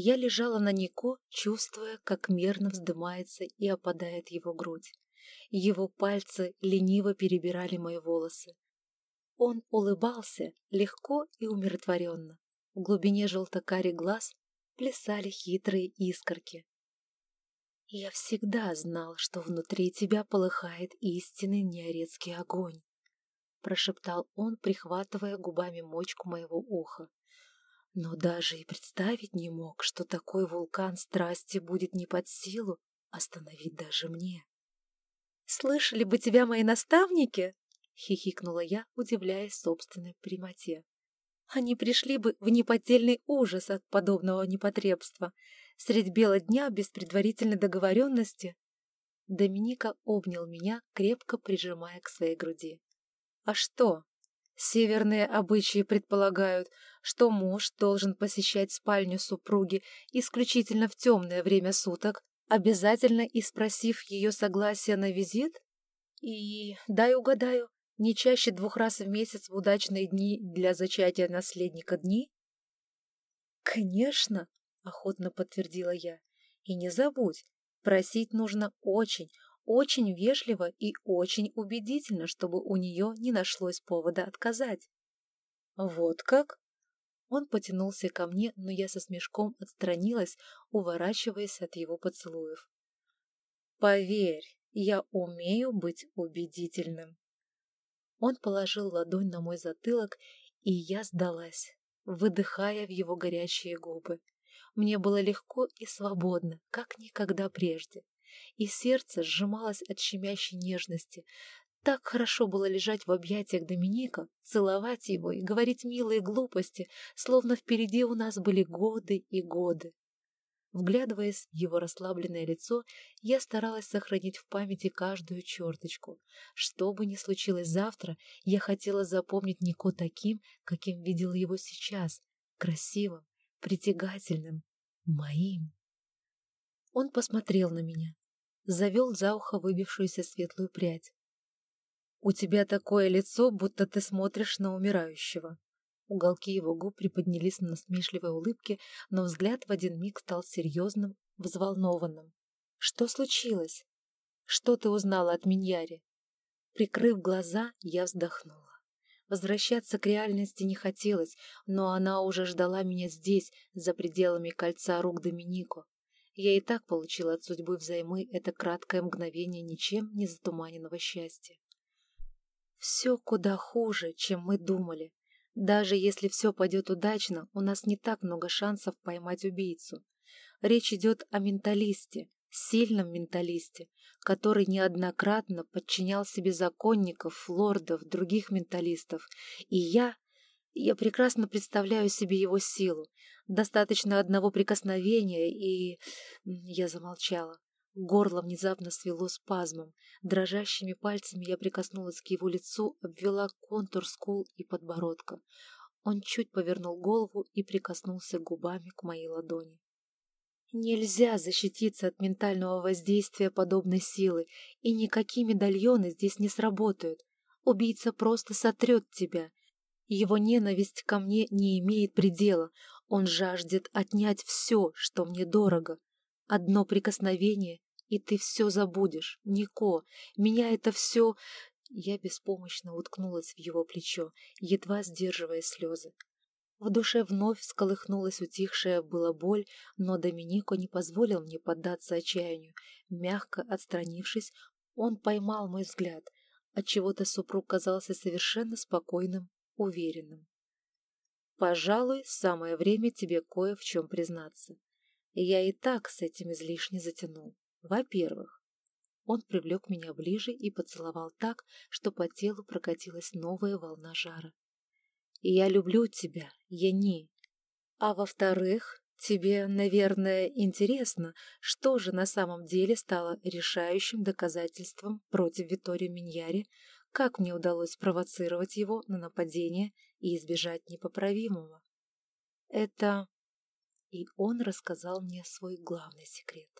Я лежала на Нико, чувствуя, как мерно вздымается и опадает его грудь. Его пальцы лениво перебирали мои волосы. Он улыбался легко и умиротворенно. В глубине желтокари глаз плясали хитрые искорки. «Я всегда знал, что внутри тебя полыхает истинный неорецкий огонь», прошептал он, прихватывая губами мочку моего уха. Но даже и представить не мог, что такой вулкан страсти будет не под силу остановить даже мне. «Слышали бы тебя мои наставники?» — хихикнула я, удивляясь собственной прямоте. «Они пришли бы в неподдельный ужас от подобного непотребства. Средь бела дня, без предварительной договоренности». Доминика обнял меня, крепко прижимая к своей груди. «А что? Северные обычаи предполагают, что муж должен посещать спальню супруги исключительно в темное время суток, обязательно и спросив ее согласия на визит? И, дай угадаю, не чаще двух раз в месяц в удачные дни для зачатия наследника дни? Конечно, охотно подтвердила я. И не забудь, просить нужно очень, очень вежливо и очень убедительно, чтобы у нее не нашлось повода отказать. Вот как? Он потянулся ко мне, но я со смешком отстранилась, уворачиваясь от его поцелуев. «Поверь, я умею быть убедительным». Он положил ладонь на мой затылок, и я сдалась, выдыхая в его горячие губы. Мне было легко и свободно, как никогда прежде и сердце сжималось от щемящей нежности. Так хорошо было лежать в объятиях Доминика, целовать его и говорить милые глупости, словно впереди у нас были годы и годы. Вглядываясь в его расслабленное лицо, я старалась сохранить в памяти каждую черточку. Что бы ни случилось завтра, я хотела запомнить Нико таким, каким видела его сейчас, красивым, притягательным, моим. Он посмотрел на меня, завел за ухо выбившуюся светлую прядь. «У тебя такое лицо, будто ты смотришь на умирающего». Уголки его губ приподнялись на насмешливой улыбке, но взгляд в один миг стал серьезным, взволнованным. «Что случилось? Что ты узнала от Миньяри?» Прикрыв глаза, я вздохнула. Возвращаться к реальности не хотелось, но она уже ждала меня здесь, за пределами кольца рук Доминико. Я и так получила от судьбы взаймы это краткое мгновение ничем не затуманенного счастья. Все куда хуже, чем мы думали. Даже если все пойдет удачно, у нас не так много шансов поймать убийцу. Речь идет о менталисте, сильном менталисте, который неоднократно подчинял себе законников, лордов, других менталистов. И я... Я прекрасно представляю себе его силу. Достаточно одного прикосновения, и... Я замолчала. Горло внезапно свело спазмом. Дрожащими пальцами я прикоснулась к его лицу, обвела контур скул и подбородка. Он чуть повернул голову и прикоснулся губами к моей ладони. Нельзя защититься от ментального воздействия подобной силы, и никакие медальоны здесь не сработают. Убийца просто сотрет тебя. Его ненависть ко мне не имеет предела. Он жаждет отнять все, что мне дорого. Одно прикосновение, и ты все забудешь. Нико, меня это все... Я беспомощно уткнулась в его плечо, едва сдерживая слезы. В душе вновь всколыхнулась утихшая была боль, но Доминико не позволил мне поддаться отчаянию. Мягко отстранившись, он поймал мой взгляд. Отчего-то супруг казался совершенно спокойным, уверенным. Пожалуй, самое время тебе кое в чем признаться. Я и так с этим излишне затянул. Во-первых, он привлек меня ближе и поцеловал так, что по телу прокатилась новая волна жара. И я люблю тебя, Яни. А во-вторых, тебе, наверное, интересно, что же на самом деле стало решающим доказательством против Витории Миньяри, как мне удалось спровоцировать его на нападение и избежать непоправимого. Это... И он рассказал мне свой главный секрет.